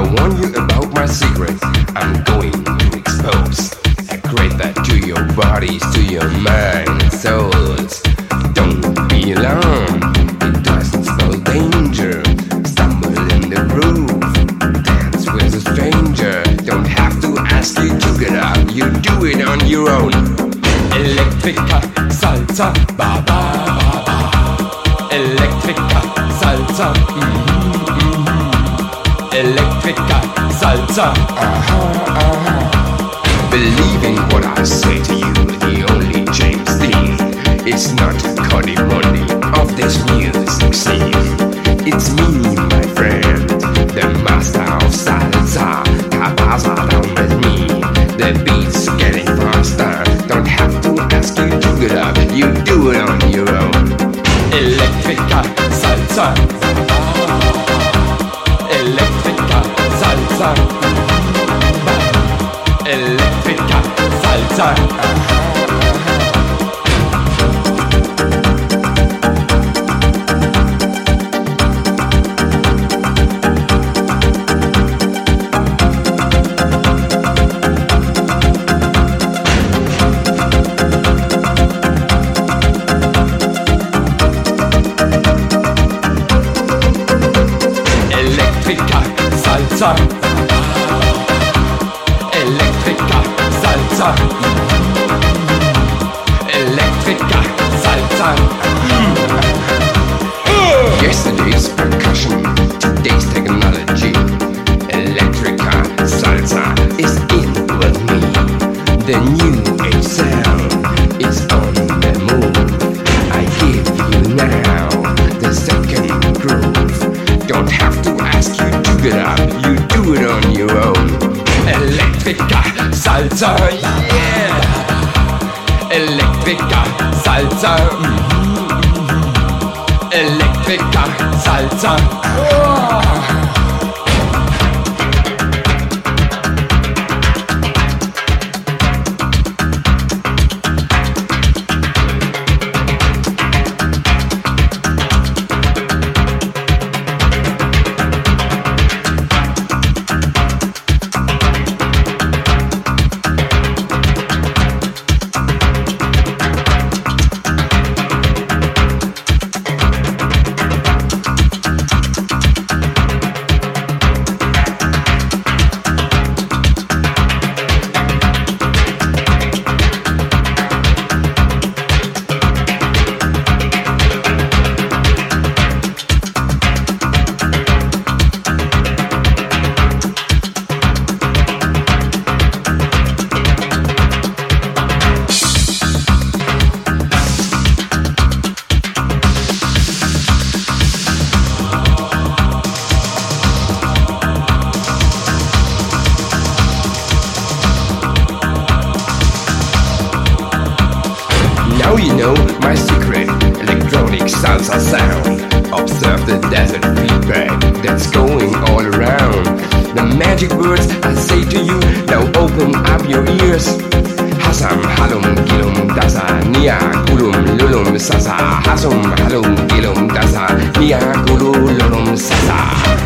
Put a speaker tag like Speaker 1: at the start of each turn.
Speaker 1: I warn you about my secret. I'm going to expose. I create that to your bodies, to your mind souls. Don't be alarmed. It doesn't spell danger. Stumble in the groove. Dance with a stranger. Don't have to ask you to get up. You do it on your own.
Speaker 2: Electrica, salsa, ba ba. Electrica, salsa, mhm, mhm. Electrica, salsa, aha, aha.
Speaker 1: Believing what I say to you, the only James Dean. It's not Cody Money of this music scene. It's me, my friend, the master of salsa. Cabaza down with me. The beat's getting faster. Don't have to ask you to get up. You do it on your own.
Speaker 2: Electrica, salsa, Electrica, salsa. Electrica, salsa.
Speaker 1: The new age sound is on the move. I give you now the second groove. Don't have to ask you to get up, you do it on your own.
Speaker 2: Electrica, salsa, yeah. Electrica, salsa. mhm, mhm. Electrica, salsa. Oh.
Speaker 1: Electronic salsa sound. Observe the desert feedback that's going all around. The magic words I say to you, now open up your ears. Hasam halum gilum dasa nia kulum lulum sasa. Hasum halum gilum dasa nia kulum lulum sasa.